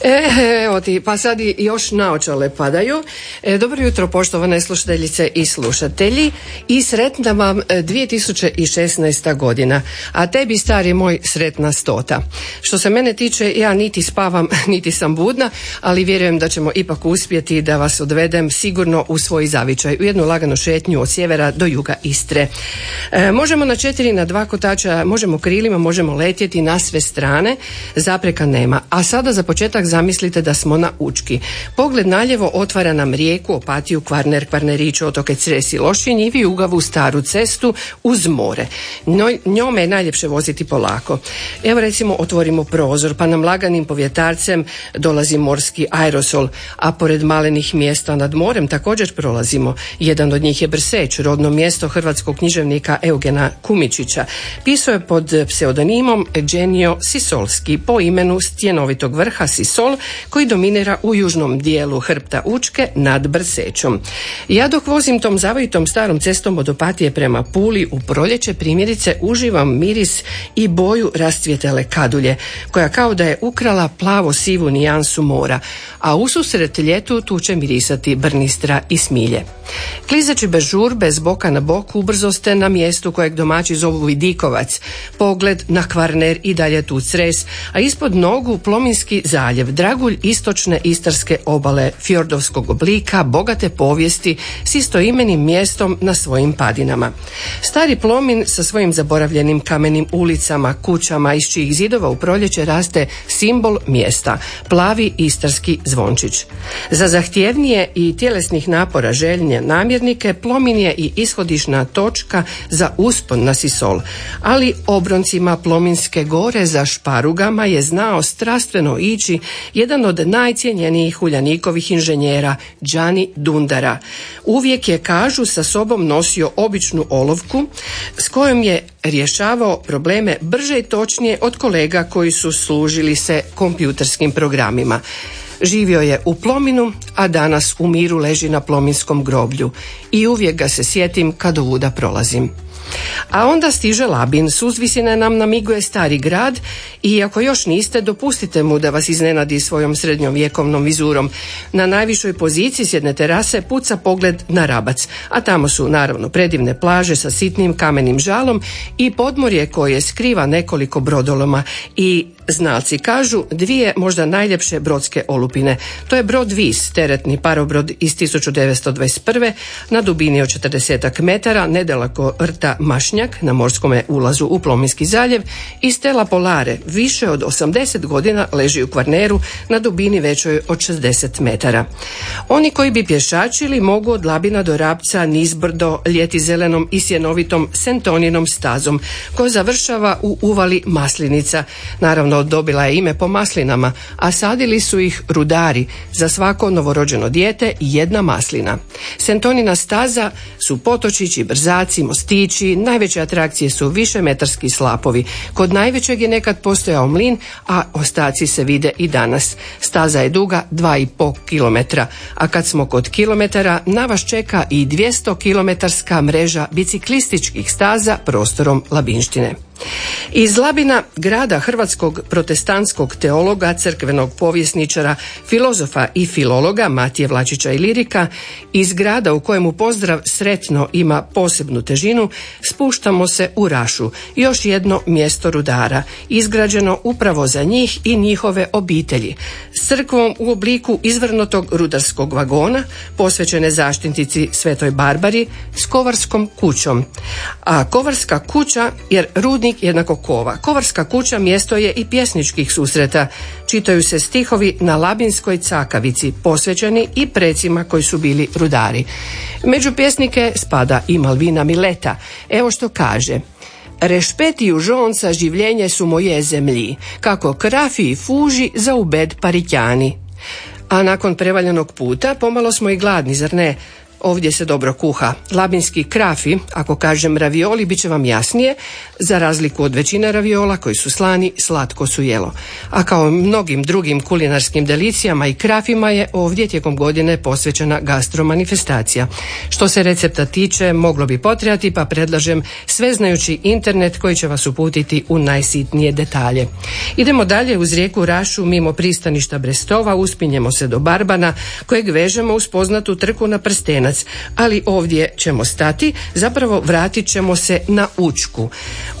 E, evo ti, pa sad i još naočale padaju. E, dobro jutro poštovane slušateljice i slušatelji i sretna vam 2016. godina, a tebi stari moj sretna stota. Što se mene tiče, ja niti spavam, niti sam budna, ali vjerujem da ćemo ipak uspjeti da vas odvedem sigurno u svoj zavičaj, u jednu laganu šetnju od sjevera do juga Istre. E, možemo na četiri, na dva kotača, možemo krilima, možemo letjeti na sve strane, zapreka nema. A sada za početak zamislite da smo na Učki. Pogled naljevo otvara nam rijeku, opatiju, kvarner, kvarnerić, otoke Cres i Lošinj i ugavu staru cestu uz more. Njome je najljepše voziti polako. Evo recimo otvorimo prozor pa nam laganim povjetarcem dolazi morski aerosol, a pored malenih mjesta nad morem također prolazimo. Jedan od njih je Brseć, rodno mjesto hrvatskog književnika Eugena Kumičića. Pisao je pod pseudonimom Genio Sisolski po imenu stjenovitog vrha Sisol koji dominira u južnom dijelu hrpta Učke nad Brsećom. Ja dok vozim tom zavojitom starom cestom od Opatije prema Puli u proljeće primjerice uživam miris i boju rascvjetele kadulje koja kao da je ukrala plavo sivu nijansu mora, a ususret ljetu tu će mirisati brnistra i smilje. Klizeći bez žurbe, s boka na bok, ubrzo ste na mjestu kojeg domaći zovu Vidikovac, pogled na Kvarner i dalje tu Cres, a ispod nogu Plominski zaljev, dragulj istočne istarske obale fjordovskog oblika, bogate povijesti s istoimenim mjestom na svojim padinama. Stari Plomin sa svojim zaboravljenim kamenim ulicama, kućama iz čijih zidova u proljeće raste simbol mjesta, plavi istarski zvončić. Za zahtjevnije i tjelesnih napora željnje namjernike Plomin je i ishodišna točka za uspon na Sisol, ali obroncima Plominske gore za šparugama je znao strastveno ići jedan od najcijenjenijih uljanikovih inženjera, Đani Dundara. Uvijek je, kažu, sa sobom nosio običnu olovku s kojom je rješavao probleme brže i točnije od kolega koji su služili se kompjuterskim programima. Živio je u Plominu, a danas u miru leži na plominskom groblju i uvijek ga se sjetim kad ovuda prolazim. A onda stiže Labin, s uzvisine nam namiguje stari grad i ako još niste, dopustite mu da vas iznenadi svojom srednjom vjekovnom vizurom. Na najvišoj poziciji s jedne terase puca pogled na Rabac, a tamo su naravno predivne plaže sa sitnim kamenim žalom i podmorje koje skriva nekoliko brodoloma i Znalci kažu dvije možda najljepše brodske olupine. To je brod Vis, teretni parobrod iz 1921. na dubini od 40 metara, nedaleko rta Mašnjak na morskome ulazu u Plominski zaljev i Stela Polare, više od 80 godina leži u Kvarneru na dubini većoj od 60 metara. Oni koji bi pješačili mogu od Labina do Rabca nizbrdo ljeti zelenom i sjenovitom sentoninom stazom koja završava u uvali Maslinica. Naravno dobila je ime po maslinama, a sadili su ih rudari za svako novorođeno dijete jedna maslina. Sentonina staza su potočići, brzaci, mostići, najveće atrakcije su višemetarski slapovi. Kod najvećeg je nekad postojao mlin, a ostaci se vide i danas. Staza je duga 2,5 km, a kad smo kod kilometara, na vas čeka i 200 kilometarska mreža biciklističkih staza prostorom Labinštine. Iz Labina, grada hrvatskog protestantskog teologa, crkvenog povjesničara, filozofa i filologa Matije Vlačića i Lirika, iz grada u kojemu pozdrav sretno ima posebnu težinu, spuštamo se u Rašu, još jedno mjesto rudara, izgrađeno upravo za njih i njihove obitelji, s crkvom u obliku izvrnutog rudarskog vagona, posvećene zaštitnici Svetoj Barbari, s kovarskom kućom. A kovarska kuća, jer rudni jednako kova. Kovarska kuća mjesto je i pjesničkih susreta. Čitaju se stihovi na Labinskoj cakavici, posvećeni i precima koji su bili rudari. Među pjesnike spada i Malvina Mileta. Evo što kaže. Rešpetiju žonca življenje su moje zemlji, kako krafi i fuži za ubed paritjani. A nakon prevaljenog puta pomalo smo i gladni, zar ne? Ovdje se dobro kuha. Labinski krafi, ako kažem ravioli, bit će vam jasnije, za razliku od većine raviola koji su slani, slatko su jelo. A kao mnogim drugim kulinarskim delicijama i krafima je ovdje tijekom godine posvećena gastromanifestacija. Što se recepta tiče, moglo bi potrebati, pa predlažem sveznajući internet koji će vas uputiti u najsitnije detalje. Idemo dalje uz rijeku Rašu mimo pristaništa Brestova, uspinjemo se do Barbana, kojeg vežemo uz poznatu trku na prstenac, ali ovdje ćemo stati, zapravo vratit ćemo se na Učku.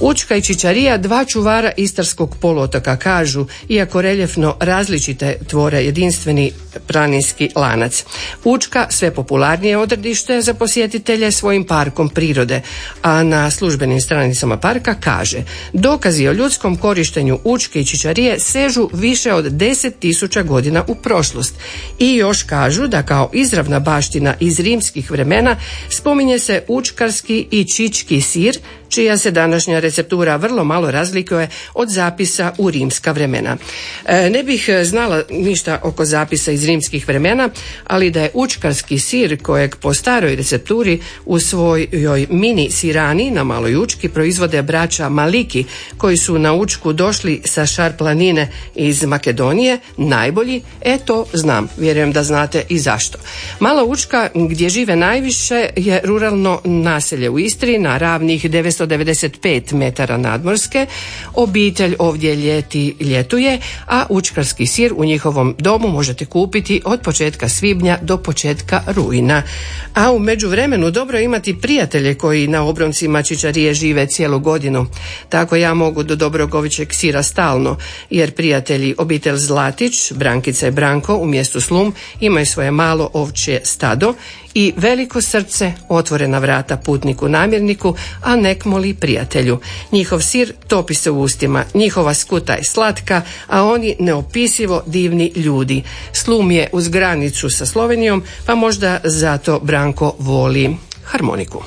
Učka i Čičarija, dva čuvara Istarskog poluotoka kažu, iako reljefno različite tvore jedinstveni planinski lanac. Učka sve popularnije odredište za posjetitelje svojim parkom prirode, a na službenim stranicama parka kaže dokazi o ljudskom korištenju Učke i Čičarije sežu više od 10.000 godina u prošlost i još kažu da kao izravna baština iz rimskih vremena spominje se učkarski i čički sir čija se današnja receptura vrlo malo razlikuje od zapisa u rimska vremena. E, ne bih znala ništa oko zapisa iz rimskih vremena, ali da je učkarski sir kojeg po staroj recepturi u svojoj mini sirani na maloj učki proizvode braća Maliki koji su na učku došli sa šar planine iz Makedonije najbolji, e to znam, vjerujem da znate i zašto. Mala učka gdje žive najviše je ruralno naselje u Istri na ravnih 995 metara nadmorske. Obitelj ovdje ljeti ljetuje, a učkarski sir u njihovom domu možete kupiti od početka svibnja do početka rujna. A u međuvremenu dobro je imati prijatelje koji na obroncima Čičarije žive cijelu godinu. Tako ja mogu do Dobrogovićeg sira stalno, jer prijatelji obitelj Zlatić, Brankica i Branko u mjestu Slum imaju svoje malo ovčje stado i veliko srce otvorena vrata putniku namirniku, a nek moli prijatelju. Njihov sir topi se u ustima, njihova skuta je slatka, a oni neopisivo divni ljudi. Slum je uz granicu sa Slovenijom, pa možda zato Branko voli harmoniku.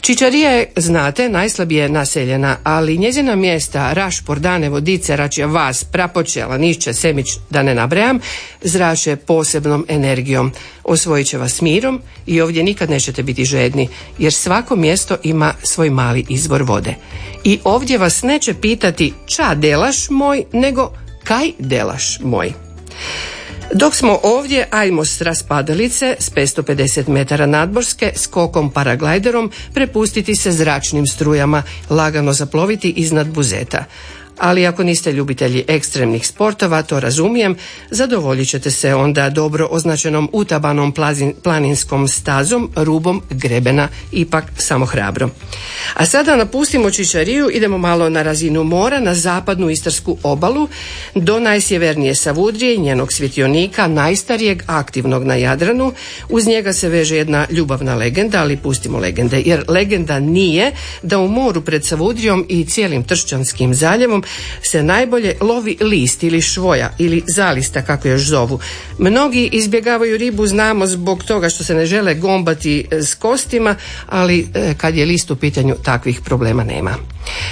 Čičarija je, znate, najslabije naseljena, ali njezina mjesta, Raš, Pordane, Vodice, Račja Vas, Prapočela, Nišće, Semić, da ne nabrajam, zraše posebnom energijom. Osvojit će vas mirom i ovdje nikad nećete biti žedni, jer svako mjesto ima svoj mali izvor vode. I ovdje vas neće pitati ča delaš moj, nego kaj delaš moj. Dok smo ovdje, ajmo s raspadalice s 550 metara nadborske skokom paraglajderom prepustiti se zračnim strujama, lagano zaploviti iznad buzeta ali ako niste ljubitelji ekstremnih sportova, to razumijem, zadovoljit ćete se onda dobro označenom utabanom planinskom stazom, rubom grebena, ipak samo hrabro. A sada napustimo Čičariju, idemo malo na razinu mora, na zapadnu istarsku obalu, do najsjevernije Savudrije, njenog svjetionika, najstarijeg aktivnog na Jadranu. Uz njega se veže jedna ljubavna legenda, ali pustimo legende, jer legenda nije da u moru pred Savudrijom i cijelim Tršćanskim zaljevom se najbolje lovi list ili švoja ili zalista kako još zovu. Mnogi izbjegavaju ribu znamo zbog toga što se ne žele gombati e, s kostima, ali e, kad je list u pitanju takvih problema nema.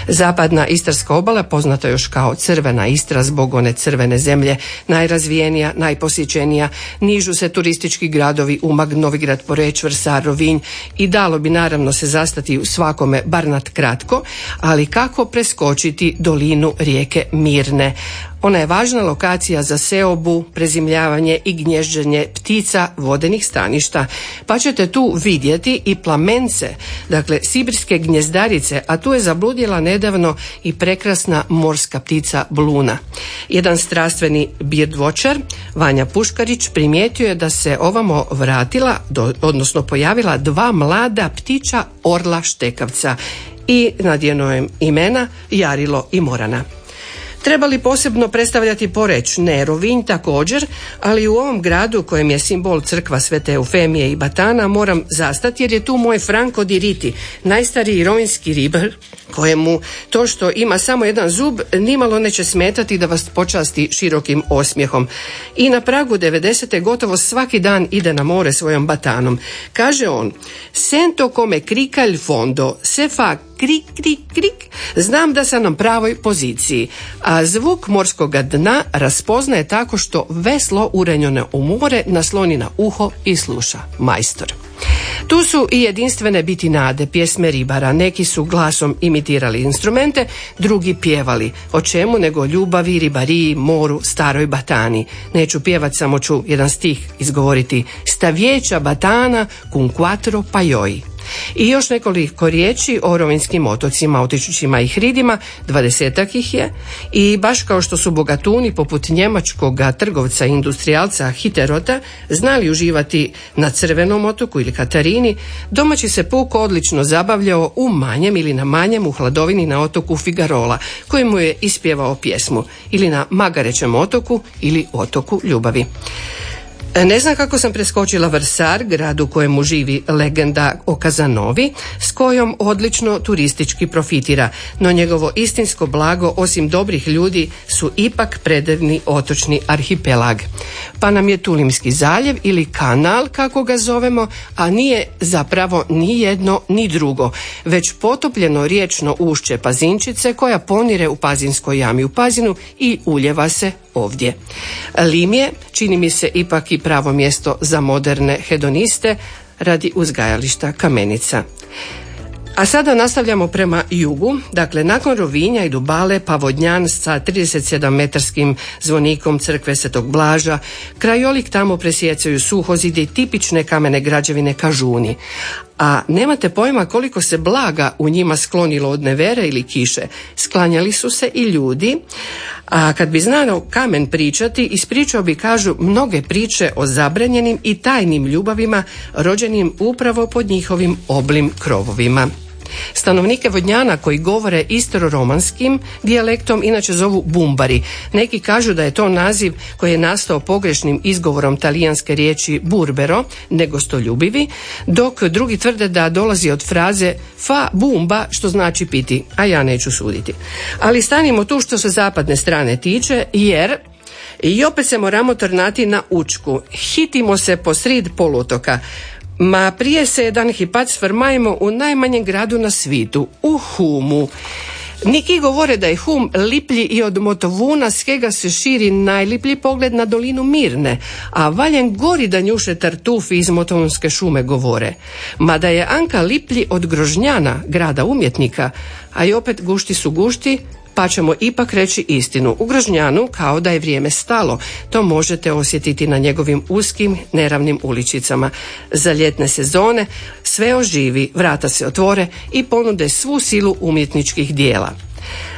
Zapadna istarska obala poznata još kao crvena Istra zbog one crvene zemlje, najrazvijenija, najposjećenija, nižu se turistički gradovi Umag, Novigrad, Poreć, Vrsar, Rovinj i dalo bi naravno se zastati u svakome bar nad kratko, ali kako preskočiti dolinu rijeke Mirne. Ona je važna lokacija za seobu, prezimljavanje i gnježđenje ptica vodenih staništa, pa ćete tu vidjeti i plamence, dakle sibirske gnjezdarice, a tu je zabludjela nedavno i prekrasna morska ptica bluna. Jedan strastveni birdvočar, Vanja Puškarić, primijetio je da se ovamo vratila, odnosno pojavila dva mlada ptića orla štekavca i nadjeno imena Jarilo i Morana. Treba li posebno predstavljati Poreć? Ne, Rovinj također, ali u ovom gradu kojem je simbol crkva Svete Eufemije i Batana moram zastati jer je tu moj Franko Diriti, najstariji rovinski ribar kojemu to što ima samo jedan zub nimalo neće smetati da vas počasti širokim osmijehom. I na pragu 90. gotovo svaki dan ide na more svojom batanom. Kaže on, sento come il fondo, se fa krik, krik, krik, znam da sam na pravoj poziciji, a zvuk morskog dna raspoznaje tako što veslo urenjone u more nasloni na uho i sluša majstor. Tu su i jedinstvene biti nade, pjesme ribara. Neki su glasom imitirali instrumente, drugi pjevali. O čemu nego ljubavi, ribariji, moru, staroj batani. Neću pjevat, samo ću jedan stih izgovoriti. Stavjeća batana cum quattro pajoi. I još nekoliko riječi o rovinskim otocima, otičućima i hridima, dvadesetak ih je i baš kao što su bogatuni poput njemačkog trgovca industrijalca Hiterota znali uživati na Crvenom otoku ili Katarini, domaći se puk odlično zabavljao u manjem ili na manjem u hladovini na otoku Figarola, kojemu je ispjevao pjesmu, ili na Magarećem otoku ili otoku Ljubavi. E, ne znam kako sam preskočila Vrsar, grad u kojemu živi legenda o Kazanovi, s kojom odlično turistički profitira, no njegovo istinsko blago, osim dobrih ljudi, su ipak predevni otočni arhipelag. Pa nam je Tulimski zaljev ili kanal, kako ga zovemo, a nije zapravo ni jedno ni drugo, već potopljeno riječno ušće Pazinčice koja ponire u Pazinskoj jami u Pazinu i uljeva se ovdje. Lim je, čini mi se, ipak i pravo mjesto za moderne hedoniste radi uzgajališta kamenica. A sada nastavljamo prema jugu, dakle nakon Rovinja i Dubale pa Vodnjan sa 37 metarskim zvonikom crkve Svetog Blaža, krajolik tamo presjecaju i tipične kamene građevine kažuni. A nemate pojma koliko se blaga u njima sklonilo od nevere ili kiše. Sklanjali su se i ljudi, a kad bi znao kamen pričati, ispričao bi kažu mnoge priče o zabranjenim i tajnim ljubavima rođenim upravo pod njihovim oblim krovovima. Stanovnike Vodnjana koji govore istororomanskim dijalektom inače zovu bumbari. Neki kažu da je to naziv koji je nastao pogrešnim izgovorom talijanske riječi burbero, negostoljubivi, dok drugi tvrde da dolazi od fraze fa bumba, što znači piti, a ja neću suditi. Ali stanimo tu što se zapadne strane tiče, jer i opet se moramo tornati na učku. Hitimo se po srid poluotoka. Ma prije se jedan hipac vrmajmo u najmanjem gradu na svitu, u Humu. Niki govore da je Hum liplji i od Motovuna s kega se širi najliplji pogled na dolinu Mirne, a valjen gori da njuše tartufi iz Motovunske šume govore. Mada je Anka liplji od Grožnjana, grada umjetnika, a i opet gušti su gušti, pa ćemo ipak reći istinu. U Grožnjanu kao da je vrijeme stalo. To možete osjetiti na njegovim uskim, neravnim uličicama. Za ljetne sezone sve oživi, vrata se otvore i ponude svu silu umjetničkih dijela.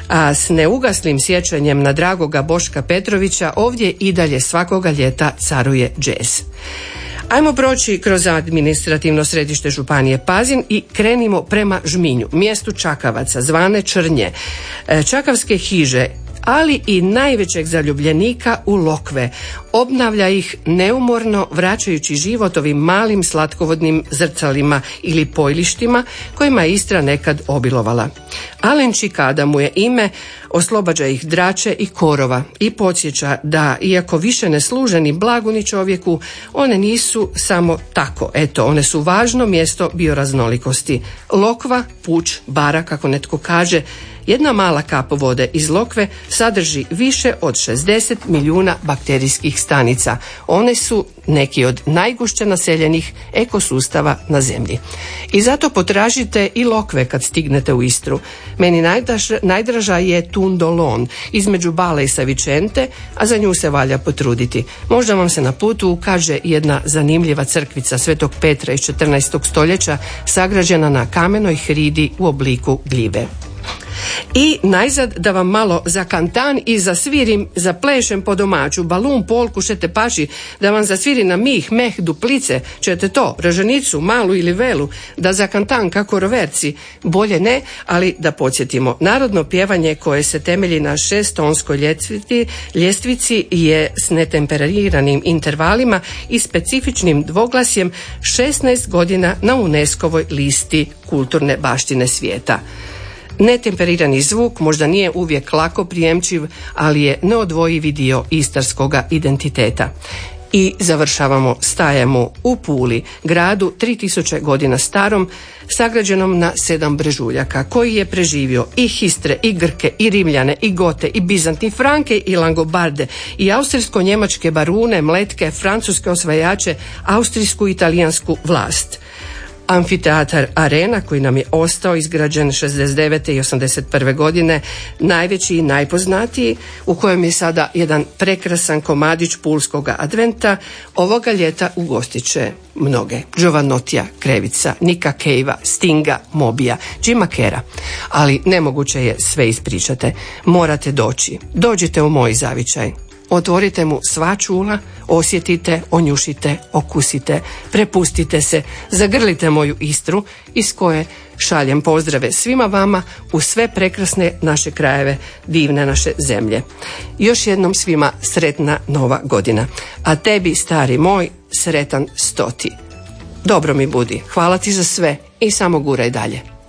A s neugaslim sjećanjem na dragoga Boška Petrovića ovdje i dalje svakoga ljeta caruje džez. Ajmo proći kroz administrativno središte Županije Pazin i krenimo prema Žminju, mjestu Čakavaca, zvane Črnje. E, čakavske hiže ali i najvećeg zaljubljenika u lokve. Obnavlja ih neumorno vraćajući život ovim malim slatkovodnim zrcalima ili pojlištima kojima je Istra nekad obilovala. Alen Čikada mu je ime, oslobađa ih drače i korova i podsjeća da, iako više ne služe ni blagu ni čovjeku, one nisu samo tako. Eto, one su važno mjesto bioraznolikosti. Lokva, puć, bara, kako netko kaže, jedna mala kap vode iz lokve sadrži više od 60 milijuna bakterijskih stanica. One su neki od najgušće naseljenih ekosustava na zemlji. I zato potražite i lokve kad stignete u Istru. Meni najdraža je Tundolon između Bale i Savičente, a za nju se valja potruditi. Možda vam se na putu ukaže jedna zanimljiva crkvica Svetog Petra iz 14. stoljeća sagrađena na kamenoj hridi u obliku gljive. I najzad da vam malo za kantan i za svirim, za plešem po domaću, balun, polku, šete paši, da vam zasviri na mih, meh, duplice, ćete to, raženicu, malu ili velu, da za kantan kako roverci, bolje ne, ali da podsjetimo. Narodno pjevanje koje se temelji na šestonskoj ljestvici, ljestvici je s netemperiranim intervalima i specifičnim dvoglasjem 16 godina na UNESCO-voj listi kulturne baštine svijeta. Netemperirani zvuk možda nije uvijek lako prijemčiv, ali je neodvojivi dio istarskoga identiteta. I završavamo, stajemo u Puli, gradu 3000 godina starom, sagrađenom na sedam brežuljaka, koji je preživio i Histre, i Grke, i Rimljane, i Gote, i Bizanti, Franke, i Langobarde, i austrijsko-njemačke barune, mletke, francuske osvajače, austrijsku i italijansku vlast. Amfiteatar Arena koji nam je ostao izgrađen 69. i 81. godine, najveći i najpoznatiji, u kojem je sada jedan prekrasan komadić pulskog adventa, ovoga ljeta ugostit će mnoge. Giovanotija, Krevica, Nika Kejva, Stinga, Mobija, Jima Kera. Ali nemoguće je sve ispričate. Morate doći. Dođite u moj zavičaj. Otvorite mu sva čula, osjetite, onjušite, okusite, prepustite se, zagrlite moju Istru iz koje šaljem pozdrave svima vama u sve prekrasne naše krajeve, divne naše zemlje. Još jednom svima sretna nova godina. A tebi, stari moj, sretan stoti. Dobro mi budi. Hvala ti za sve i samo guraj dalje.